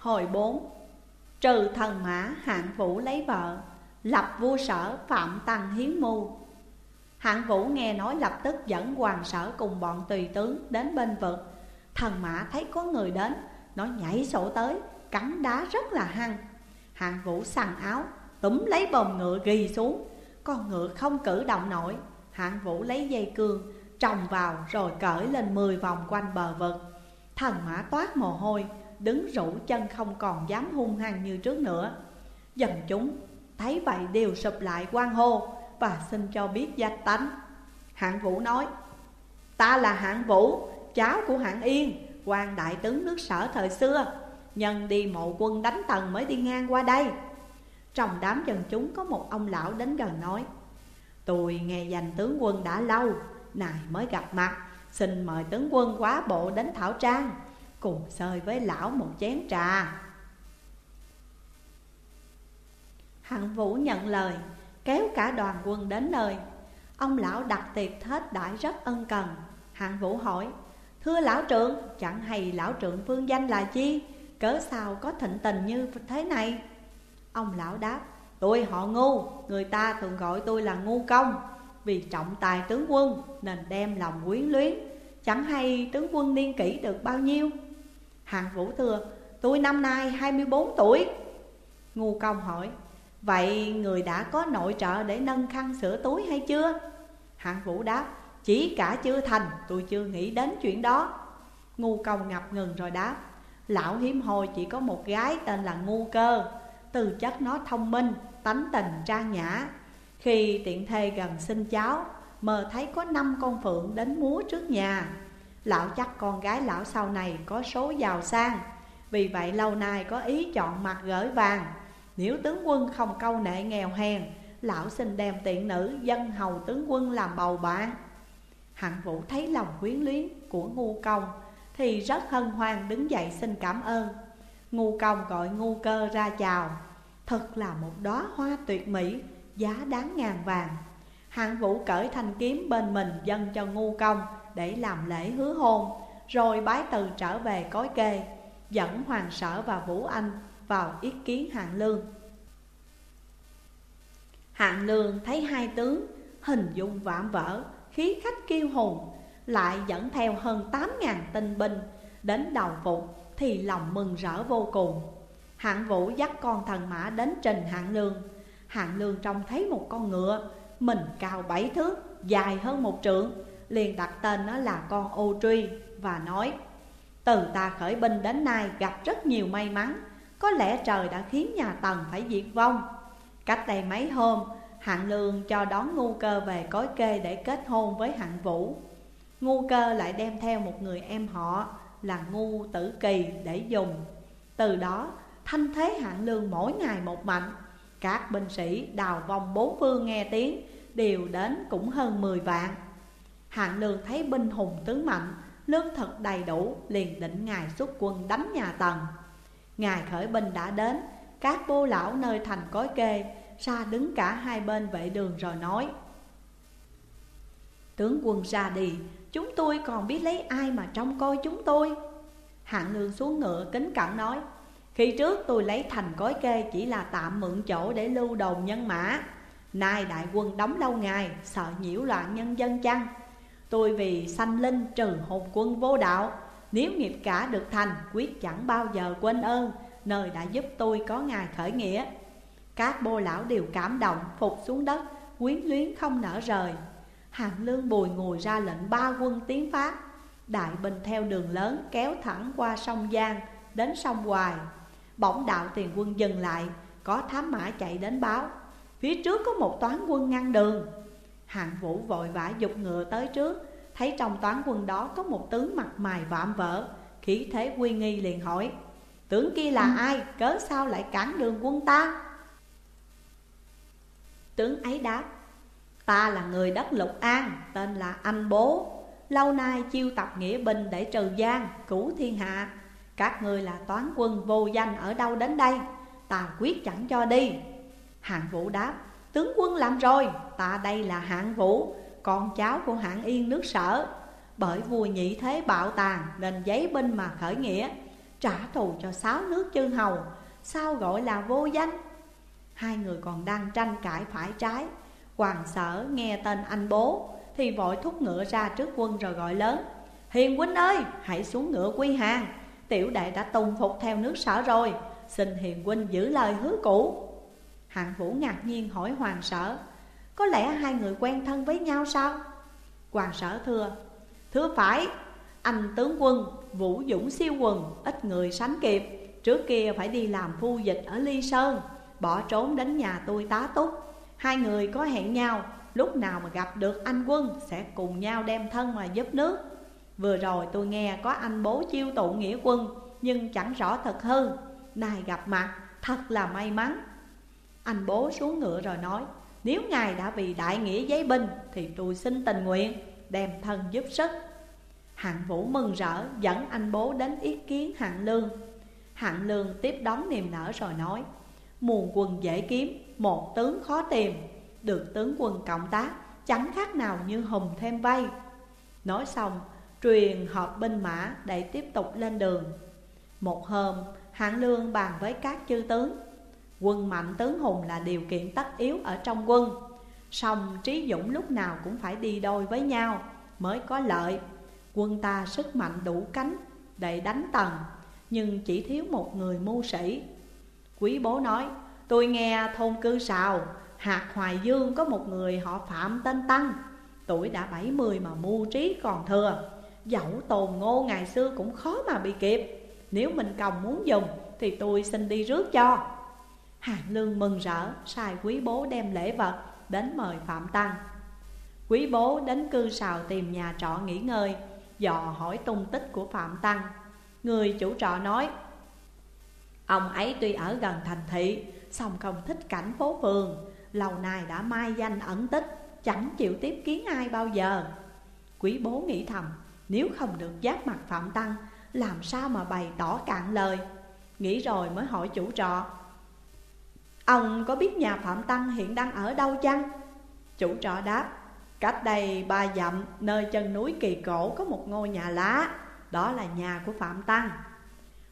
Hồi 4 Trừ thần mã hạng vũ lấy vợ, Lập vua sở phạm tăng hiến mưu. Hạng vũ nghe nói lập tức dẫn hoàng sở cùng bọn tùy tướng đến bên vực. Thần mã thấy có người đến, Nó nhảy sổ tới, Cắn đá rất là hăng. Hạng vũ sằng áo, Túm lấy bồng ngựa ghi xuống. Con ngựa không cử động nổi, Hạng vũ lấy dây cương, Trồng vào rồi cởi lên 10 vòng quanh bờ vực. Thần mã toát mồ hôi Đứng rũ chân không còn dám hung hăng như trước nữa. Dần chúng thấy vậy đều sụp lại quan hô Và xin cho biết danh tánh. Hạng vũ nói Ta là hạng vũ, cháu của hạng yên quan đại tướng nước sở thời xưa. Nhân đi mộ quân đánh tần mới đi ngang qua đây. Trong đám dân chúng có một ông lão đến gần nói Tôi nghe danh tướng quân đã lâu Này mới gặp mặt Xin mời tướng quân quá bộ đến Thảo Trang. Cùng sơi với lão một chén trà. Hạng Vũ nhận lời Kéo cả đoàn quân đến nơi. Ông lão đặt tiệc thết đãi rất ân cần. Hạng Vũ hỏi Thưa lão trưởng, chẳng hay lão trưởng phương danh là chi? Cớ sao có thịnh tình như thế này? Ông lão đáp Tôi họ ngu, người ta thường gọi tôi là ngu công. Vì trọng tài tướng quân nên đem lòng quyến luyến. Chẳng hay tướng quân niên kỷ được bao nhiêu? Hạng vũ thưa Tôi năm nay 24 tuổi. Ngu công hỏi Vậy người đã có nội trợ để nâng khăn sửa túi hay chưa? Hạng vũ đáp Chỉ cả chưa thành tôi chưa nghĩ đến chuyện đó. Ngu công ngập ngừng rồi đáp Lão hiếm hồi chỉ có một gái tên là Ngu Cơ Từ chất nó thông minh, tánh tình trang nhã. Khi tiện thê gần sinh cháu Mơ thấy có năm con phượng đến múa trước nhà. Lão chắc con gái lão sau này có số giàu sang. Vì vậy lâu nay có ý chọn mặt gửi vàng. Nếu tướng quân không câu nệ nghèo hèn, Lão xin đem tiện nữ dân hầu tướng quân làm bầu bạn. Hạng vũ thấy lòng quyến luyến của ngu công, Thì rất hân hoan đứng dậy xin cảm ơn. Ngu công gọi ngu cơ ra chào. Thật là một đóa hoa tuyệt mỹ, Giá đáng ngàn vàng. Hạng vũ cởi thanh kiếm bên mình dâng cho ngu công để làm lễ hứa hôn, Rồi bái từ trở về cối kê, Dẫn Hoàng Sở và Vũ Anh vào ý kiến Hạng Lương. Hạng Lương thấy hai tướng hình dung vạm vỡ, Khí khách kiêu hùng, Lại dẫn theo hơn tám ngàn tinh binh Đến đầu phục thì lòng mừng rỡ vô cùng. Hạng Vũ dắt con thần mã đến trình Hạng Lương. Hạng Lương trông thấy một con ngựa mình cao bảy thước, dài hơn một trượng liền đặt tên nó là con ô truy và nói Từ ta khởi binh đến nay gặp rất nhiều may mắn Có lẽ trời đã khiến nhà Tần phải diệt vong. Cách đây mấy hôm Hạng Lương cho đón ngu cơ về cối kê để kết hôn với hạng vũ. Ngu cơ lại đem theo một người em họ là ngu tử kỳ để dùng. Từ đó thanh thế hạng lương mỗi ngày một mạnh các binh sĩ đào vòng bốn phương nghe tiếng, Đều đến cũng hơn 10 vạn. Hạng lương thấy binh hùng tướng mạnh Lương thực đầy đủ, liền định ngài xuất quân đánh nhà Tần. Ngài khởi binh đã đến, Các bô lão nơi thành cối kê, Ra đứng cả hai bên vệ đường rồi nói, Tướng quân ra đi, Chúng tôi còn biết lấy ai mà trông coi chúng tôi? Hạng lương xuống ngựa kính cẩn nói khi trước tôi lấy thành cối kê chỉ là tạm mượn chỗ để lưu đồn nhân mã. Nay đại quân đóng lâu ngày, Sợ nhiễu loạn nhân dân chăng? Tôi vì sanh linh trừ hồn quân vô đạo, Nếu nghiệp cả được thành, Quyết chẳng bao giờ quên ơn, Nơi đã giúp tôi có ngày khởi nghĩa. Các bô lão đều cảm động, Phục xuống đất, Quyến luyến không nở rời. Hạng lương bùi ngồi ra lệnh ba quân tiến phát Đại binh theo đường lớn kéo thẳng qua sông Giang, Đến sông Hoài. Bỗng đạo tiền quân dừng lại Có thám mã chạy đến báo. Phía trước có một toán quân ngăn đường. Hạng vũ vội vã dục ngựa tới trước Thấy trong toán quân đó có một tướng mặt mày vạm vỡ Khí thế quy nghi liền hỏi Tướng kia là ai, cớ sao lại cản đường quân ta? Tướng ấy đáp Ta là người đất Lục An, tên là Anh Bố. Lâu nay chiêu tập nghĩa binh để trừ gian, cứu thiên hạ các người là toán quân vô danh ở đâu đến đây? Ta quyết chẳng cho đi. Hạng vũ đáp Tướng quân làm rồi, ta đây là hạng vũ Con cháu của hạng yên nước sở. Bởi vua nhị thế bạo tàn Nên giấy binh mà khởi nghĩa Trả thù cho sáu nước chư hầu. Sao gọi là vô danh? Hai người còn đang tranh cãi phải trái. Hoàng sở nghe tên anh bố Thì vội thúc ngựa ra trước quân rồi gọi lớn Hiền huynh ơi hãy xuống ngựa quy hàng. Tiểu đệ đã tùng phục theo nước sở rồi, Xin hiền huynh giữ lời hứa cũ. Hạng vũ ngạc nhiên hỏi hoàng sở, Có lẽ hai người quen thân với nhau sao? Hoàng sở thưa Thưa phải, Anh tướng quân Vũ Dũng siêu quần Ít người sánh kịp, Trước kia phải đi làm phu dịch ở Ly Sơn, Bỏ trốn đến nhà tôi tá túc. Hai người có hẹn nhau, Lúc nào mà gặp được anh quân Sẽ cùng nhau đem thân mà giúp nước. Vừa rồi tôi nghe có anh bố chiêu tụ nghĩa quân Nhưng chẳng rõ thật hư Nay gặp mặt thật là may mắn. Anh bố xuống ngựa rồi nói Nếu ngài đã vì đại nghĩa giấy binh Thì tôi xin tình nguyện đem thân giúp sức. Hạng Vũ mừng rỡ dẫn anh bố đến ý kiến Hạng Lương. Hạng Lương tiếp đón niềm nở rồi nói Muôn quân dễ kiếm, một tướng khó tìm. Được tướng quân cộng tác, chẳng khác nào như hùng thêm vây Nói xong, truyền họp binh mã để tiếp tục lên đường. Một hôm, Hạng Lương bàn với các chư tướng. Quân mạnh tướng hùng là điều kiện tất yếu ở trong quân. Song trí dũng lúc nào cũng phải đi đôi với nhau Mới có lợi. Quân ta sức mạnh đủ cánh để đánh tần Nhưng chỉ thiếu một người mưu sĩ. Quý bố nói Tôi nghe thôn cư sào Hạt Hoài Dương có một người họ Phạm tên Tăng Tuổi đã 70 mà mưu trí còn thừa. Dẫu tồn ngô ngày xưa cũng khó mà bị kịp. Nếu mình còng muốn dùng, Thì tôi xin đi rước cho. Hạng Lương mừng rỡ, Sai quý bố đem lễ vật Đến mời Phạm Tăng. Quý bố đến cư sào tìm nhà trọ nghỉ ngơi, Dò hỏi tung tích của Phạm Tăng. Người chủ trọ nói, Ông ấy tuy ở gần thành thị, song không thích cảnh phố phường. Lâu nay đã mai danh ẩn tích, Chẳng chịu tiếp kiến ai bao giờ. Quý bố nghĩ thầm nếu không được giác mặt Phạm Tăng, Làm sao mà bày tỏ cạn lời? Nghĩ rồi mới hỏi chủ trọ. Ông có biết nhà Phạm Tăng hiện đang ở đâu chăng? Chủ trọ đáp, Cách đây ba dặm, nơi chân núi kỳ cổ có một ngôi nhà lá. Đó là nhà của Phạm Tăng.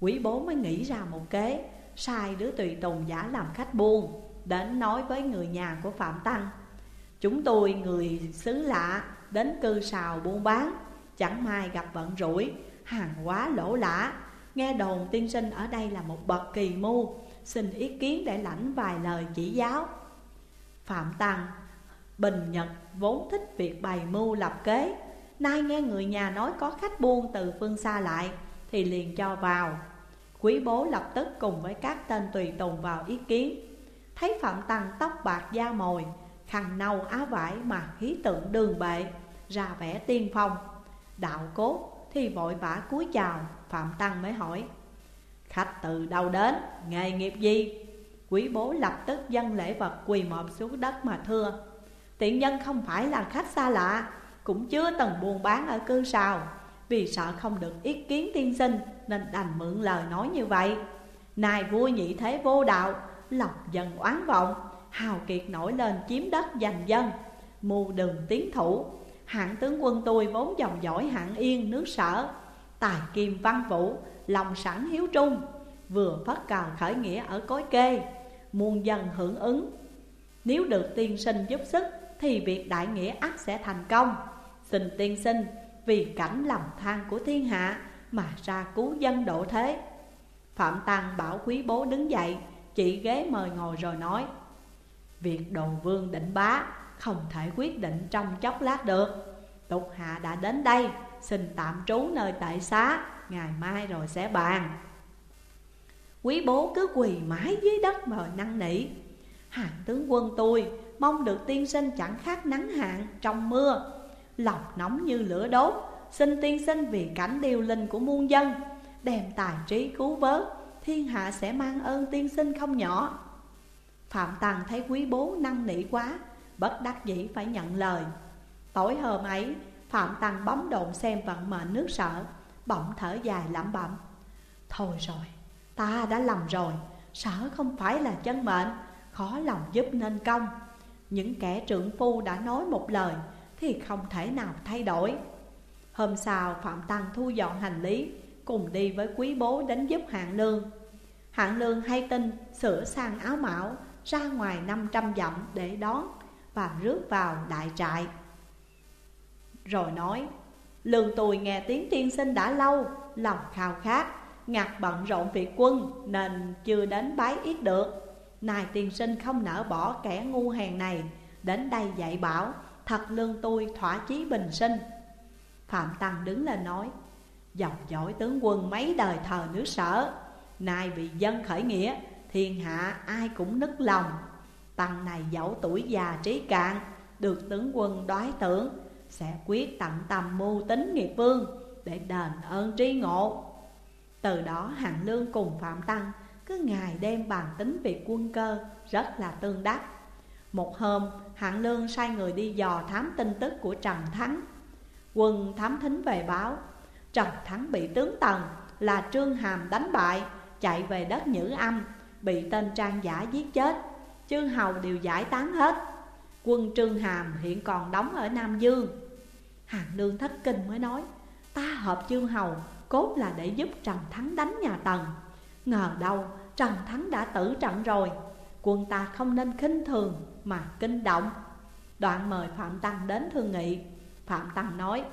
Quý bố mới nghĩ ra một kế, Sai đứa tùy tùng giả làm khách buôn, Đến nói với người nhà của Phạm Tăng. Chúng tôi người xứ lạ, đến cư sào buôn bán. Chẳng may gặp vận rủi, hàng quá lỗ lã. Nghe đồn tiên sinh ở đây là một bậc kỳ mưu Xin ý kiến để lãnh vài lời chỉ giáo. Phạm Tăng Bình Nhật vốn thích việc bày mưu lập kế. Nay nghe người nhà nói có khách buôn từ phương xa lại Thì liền cho vào. Quý bố lập tức cùng với các tên tùy tùng vào ý kiến. Thấy Phạm Tăng tóc bạc da mồi Khăn nâu áo vải mà khí tượng đường bệ Ra vẻ tiên phong. Đạo cốt thì vội vã cúi chào Phạm Tăng mới hỏi Khách từ đâu đến, nghề nghiệp gì? Quý bố lập tức dâng lễ vật quỳ mọp xuống đất mà thưa Tiện nhân không phải là khách xa lạ Cũng chưa từng buôn bán ở cư sào. Vì sợ không được ý kiến tiên sinh Nên đành mượn lời nói như vậy. Này vua nhị thế vô đạo Lòng dần oán vọng Hào kiệt nổi lên chiếm đất giành dân. Mù đường tiến thủ Hạng tướng quân tôi vốn dòng dõi hạng yên, nước sở, Tài kim văn vũ, Lòng sẵn hiếu trung, Vừa phát cào khởi nghĩa ở cối kê, Muôn dân hưởng ứng. Nếu được tiên sinh giúp sức, thì việc đại nghĩa ắt sẽ thành công. Xin tiên sinh, vì cảnh lầm than của thiên hạ mà ra cứu dân độ thế. Phạm Tăng bảo quý bố đứng dậy, Chỉ ghế mời ngồi rồi nói, Việc đồ vương định bá không thể quyết định trong chốc lát được. Tục hạ đã đến đây, Xin tạm trú nơi tại xá, Ngày mai rồi sẽ bàn. Quý bố cứ quỳ mãi dưới đất mời năn nỉ. Hàng tướng quân tôi Mong được tiên sinh chẳng khác nắng hạn trong mưa. Lòng nóng như lửa đốt, Xin tiên sinh vì cảnh điều linh của muôn dân, Đem tài trí cứu vớt, Thiên hạ sẽ mang ơn tiên sinh không nhỏ. Phạm Tăng thấy quý bố năn nỉ quá Bất đắc dĩ phải nhận lời. Tối hôm ấy, Phạm Tăng bấm đồn xem vận mệnh nước sở, Bỗng thở dài lẩm bẩm. Thôi rồi, Ta đã lầm rồi, Sở không phải là chân mệnh, Khó lòng giúp nên công. Những kẻ trượng phu đã nói một lời Thì không thể nào thay đổi. Hôm sau, Phạm Tăng thu dọn hành lý, Cùng đi với quý bố đến giúp hạng lương. Hạng lương hay tin sửa sang áo mão, Ra ngoài 500 dặm để đón. Và rước vào đại trại. Rồi nói Lương tôi nghe tiếng tiên sinh đã lâu, Lòng khao khát Ngặt bận rộn việc quân Nên chưa đến bái ít được. Này tiên sinh không nỡ bỏ kẻ ngu hèn này, Đến đây dạy bảo, Thật lương tôi thỏa chí bình sinh. Phạm Tăng đứng lên nói, Dòng dõi tướng quân mấy đời thờ nước sở, Nay vì dân khởi nghĩa, Thiên hạ ai cũng nức lòng. Tăng này dẫu tuổi già trí cạn Được tướng quân đoái tưởng, Sẽ quyết tận tâm mưu tính nghiệp vương Để đền ơn tri ngộ. Từ đó hạng Lương cùng Phạm Tăng Cứ ngày đêm bàn tính việc quân cơ Rất là tương đắc. Một hôm, Hạng Lương sai người đi dò thám tin tức của Trần Thắng. Quân thám thính về báo, Trần Thắng bị tướng Tần là Trương Hàm đánh bại, Chạy về đất Nhữ Âm, Bị tên trang giả giết chết. Chư hầu đều giải tán hết. Quân Trương Hàm hiện còn đóng ở Nam Dương. Hàng Nương thất kinh mới nói, Ta hợp chư hầu, cốt là để giúp Trần Thắng đánh nhà Tần. Ngờ đâu, Trần Thắng đã tử trận rồi. Quân ta không nên khinh thường mà kinh động. Đoạn mời Phạm Tăng đến thương nghị. Phạm Tăng nói,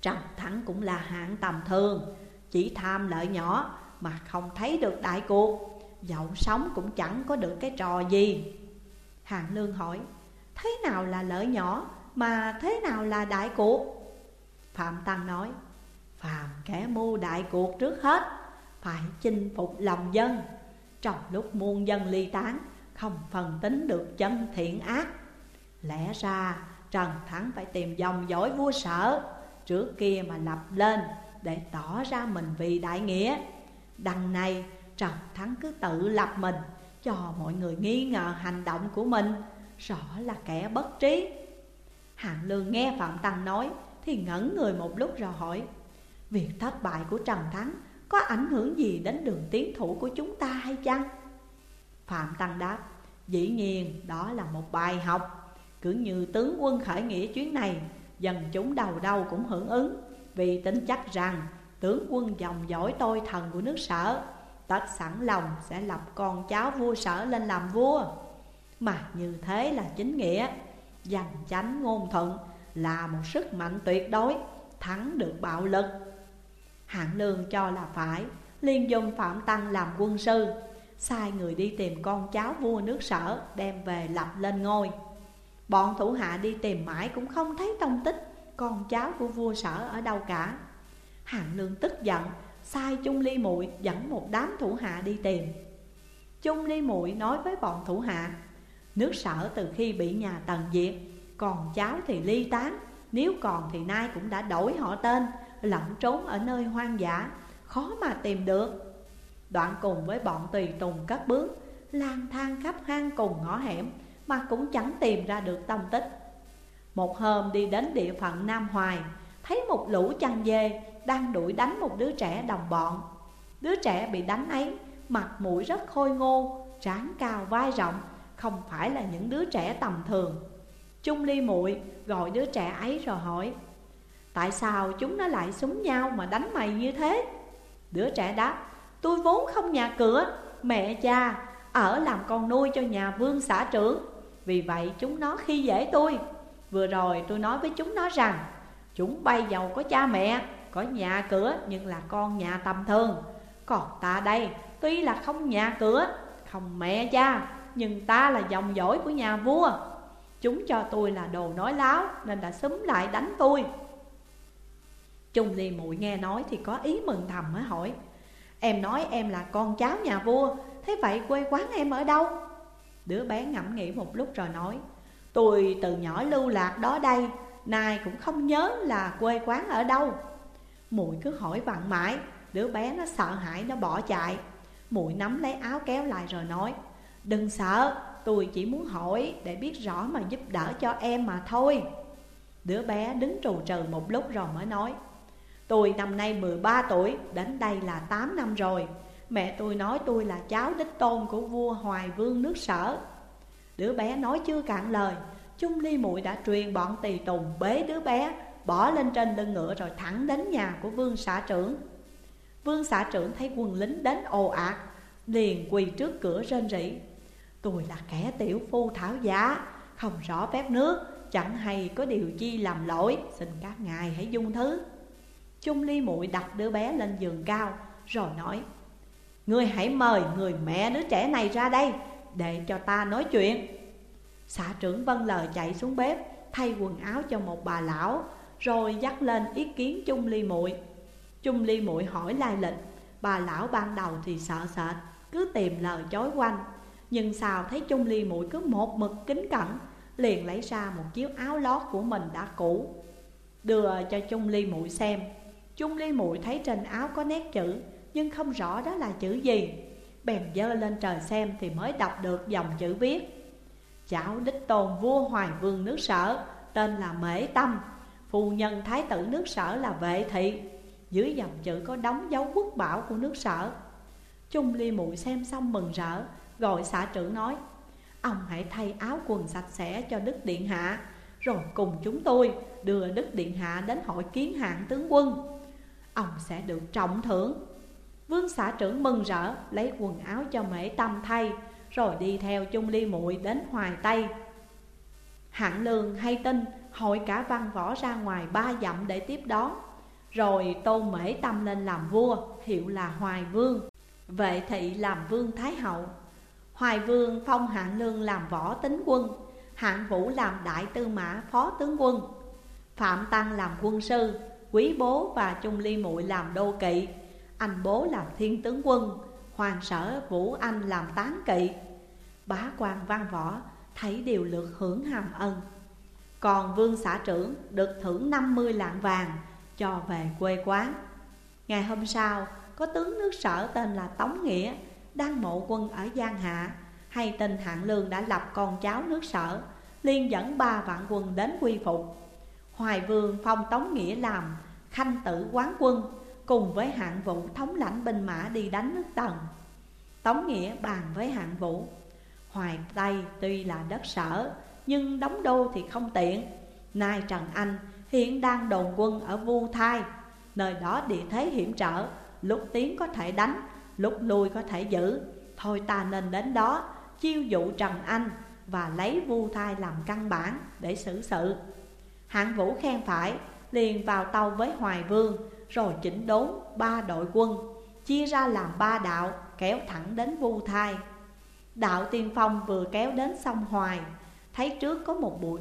Trần Thắng cũng là hạng tầm thường, Chỉ tham lợi nhỏ mà không thấy được đại cuộc. Dẫu sống cũng chẳng có được cái trò gì. Hàng Lương hỏi, Thế nào là lợi nhỏ mà thế nào là đại cuộc? Phạm Tăng nói Phạm kẻ mưu đại cuộc trước hết, Phải chinh phục lòng dân. Trong lúc muôn dân ly tán, Không phần tính được chân thiện ác. Lẽ ra Trần Thắng phải tìm dòng dõi vua sở Trước kia mà lập lên Để tỏ ra mình vì đại nghĩa. Đằng này Trần Thắng cứ tự lập mình, Cho mọi người nghi ngờ hành động của mình. Rõ là kẻ bất trí. Hạng Lương nghe Phạm Tăng nói, Thì ngẩn người một lúc rồi hỏi, Việc thất bại của Trần Thắng Có ảnh hưởng gì đến đường tiến thủ của chúng ta hay chăng? Phạm Tăng đáp, Dĩ nhiên, đó là một bài học. Cứ như tướng quân khởi nghĩa chuyến này, Dân chúng đầu đâu cũng hưởng ứng. Vì tính chắc rằng, tướng quân dòng dõi tôi thần của nước sở. Tất sẵn lòng sẽ lập con cháu vua sở lên làm vua. Mà như thế là chính nghĩa. Dành chánh ngôn thuận là một sức mạnh tuyệt đối, Thắng được bạo lực. Hạng lương cho là phải, Liên dung Phạm Tăng làm quân sư, Sai người đi tìm con cháu vua nước sở Đem về lập lên ngôi. Bọn thủ hạ đi tìm mãi cũng không thấy tông tích Con cháu của vua sở ở đâu cả. Hạng lương tức giận Sai chung Ly muội dẫn một đám thủ hạ đi tìm. Chung Ly muội nói với bọn thủ hạ, Nước sở từ khi bị nhà Tần diệt, Còn cháu thì ly tán. Nếu còn thì nay cũng đã đổi họ tên lẩn trốn ở nơi hoang dã, Khó mà tìm được. Đoạn cùng với bọn tùy tùng cất bước, lang thang khắp hang cùng ngõ hẻm mà cũng chẳng tìm ra được tông tích. Một hôm đi đến địa phận Nam Hoài, Thấy một lũ chăn dê đang đuổi đánh một đứa trẻ đồng bọn. Đứa trẻ bị đánh ấy mặt mũi rất khôi ngô, trán cao vai rộng Không phải là những đứa trẻ tầm thường. Trung ly muội gọi đứa trẻ ấy rồi hỏi Tại sao chúng nó lại súng nhau mà đánh mày như thế? Đứa trẻ đáp Tôi vốn không nhà cửa Mẹ cha ở làm con nuôi cho nhà vương xã trưởng. Vì vậy chúng nó khi dễ tôi. Vừa rồi tôi nói với chúng nó rằng Chúng bay giàu có cha mẹ có nhà cửa, nhưng là con nhà tầm thường. Còn ta đây, tuy là không nhà cửa, Không mẹ cha, Nhưng ta là dòng dõi của nhà vua. Chúng cho tôi là đồ nói láo, Nên đã xúm lại đánh tôi. Trung Ly muội nghe nói thì có ý mừng thầm mới hỏi, Em nói em là con cháu nhà vua, Thế vậy quê quán em ở đâu? Đứa bé ngẫm nghĩ một lúc rồi nói, Tôi từ nhỏ lưu lạc đó đây, Nay cũng không nhớ là quê quán ở đâu muội cứ hỏi vặn mãi, Đứa bé nó sợ hãi nó bỏ chạy. Muội nắm lấy áo kéo lại rồi nói, Đừng sợ, Tôi chỉ muốn hỏi để biết rõ mà giúp đỡ cho em mà thôi. Đứa bé đứng trù trừ một lúc rồi mới nói, Tôi năm nay 13 tuổi, Đến đây là 8 năm rồi. Mẹ tôi nói tôi là cháu đích tôn của vua Hoài Vương nước sở. Đứa bé nói chưa cạn lời, chung Ly muội đã truyền bọn tỳ tùng bế đứa bé Bỏ lên trên lưng ngựa rồi thẳng đến nhà của vương xã trưởng. Vương xã trưởng thấy quân lính đến ồ ạt, Liền quỳ trước cửa rên rỉ. Tôi là kẻ tiểu phu thảo giá, Không rõ phép nước, Chẳng hay có điều chi làm lỗi, Xin các ngài hãy dung thứ. Chung ly muội đặt đứa bé lên giường cao, Rồi nói, Ngươi hãy mời người mẹ đứa trẻ này ra đây, Để cho ta nói chuyện. Xã trưởng vân lời chạy xuống bếp, Thay quần áo cho một bà lão rồi dắt lên ý kiến chung ly muội. Chung ly muội hỏi lai lịch, Bà lão ban đầu thì sợ sệt, Cứ tìm lời chối quanh. Nhưng sao thấy chung ly muội cứ một mực kính cẩn, Liền lấy ra một chiếc áo lót của mình đã cũ, Đưa cho chung ly muội xem. Chung ly muội thấy trên áo có nét chữ, Nhưng không rõ đó là chữ gì. Bèn dơ lên trời xem thì mới đọc được dòng chữ viết. Cháu đích tôn vua hoài vương nước sở, Tên là Mễ Tâm. Phu nhân thái tử nước sở là Vệ Thị. Dưới dòng chữ có đóng dấu quốc bảo của nước sở. Trung ly muội xem xong mừng rỡ, Gọi xã trưởng nói, Ông hãy thay áo quần sạch sẽ cho Đức Điện Hạ, Rồi cùng chúng tôi đưa Đức Điện Hạ đến hội kiến hạng tướng quân. Ông sẽ được trọng thưởng. Vương xã trưởng mừng rỡ, lấy quần áo cho mễ tâm thay, Rồi đi theo chung ly muội đến hoài Tây. Hạng lương hay tin hội cả văn võ ra ngoài ba dặm để tiếp đón. Rồi tôn mễ tâm lên làm vua, hiệu là hoài vương. Vệ thị làm vương thái hậu. Hoài vương phong hạng lương làm võ tính quân, Hạng vũ làm đại tư mã phó tướng quân. Phạm Tăng làm quân sư, Quý bố và Trung Ly muội làm đô kỵ. Anh bố làm thiên tướng quân, Hoàng sở Vũ Anh làm tán kỵ. Bá quan văn võ thấy đều lượt hưởng hàm ân. Còn vương xã trưởng được thưởng 50 lạng vàng cho về quê quán. Ngày hôm sau, có tướng nước sở tên là Tống Nghĩa Đang mộ quân ở Giang Hạ. Hay tin hạng lương đã lập con cháu nước sở Liên dẫn ba vạn quân đến quy phục. Hoài vương phong Tống Nghĩa làm khanh tử quán quân, Cùng với hạng vũ thống lãnh binh mã đi đánh nước tần. Tống Nghĩa bàn với hạng vũ, Hoài Tây tuy là đất sở nhưng đóng đô thì không tiện. Nay Trần Anh hiện đang đồn quân ở Vu Thai. Nơi đó địa thế hiểm trở. Lúc tiến có thể đánh, lúc lui có thể giữ. Thôi ta nên đến đó chiêu dụ Trần Anh Và lấy Vu Thai làm căn bản để xử sự. Hạng Vũ khen phải liền vào tàu với Hoài Vương Rồi chỉnh đốn ba đội quân Chia ra làm ba đạo kéo thẳng đến Vu Thai. Đạo tiên phong vừa kéo đến sông Hoài Thấy trước có một bụi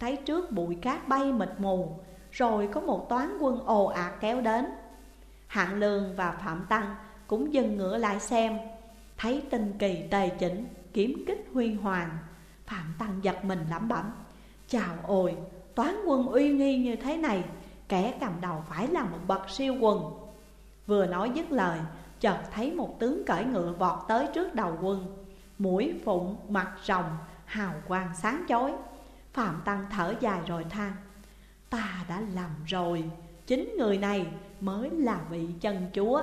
Thấy trước bụi cát bay mịt mù Rồi có một toán quân ồ ạt kéo đến. Hạng Lương và Phạm Tăng cũng dừng ngựa lại xem Thấy tinh kỳ tề chỉnh, kiếm kích huy hoàng. Phạm Tăng giật mình lẩm bẩm Chào ôi, toán quân uy nghi như thế này Kẻ cầm đầu phải là một bậc siêu quần. Vừa nói dứt lời Chợt thấy một tướng cởi ngựa vọt tới trước đầu quân Mũi phụng mặt rồng Hào quang sáng chói. Phạm Tăng thở dài rồi than, Ta đã làm rồi, Chính người này mới là vị chân chúa.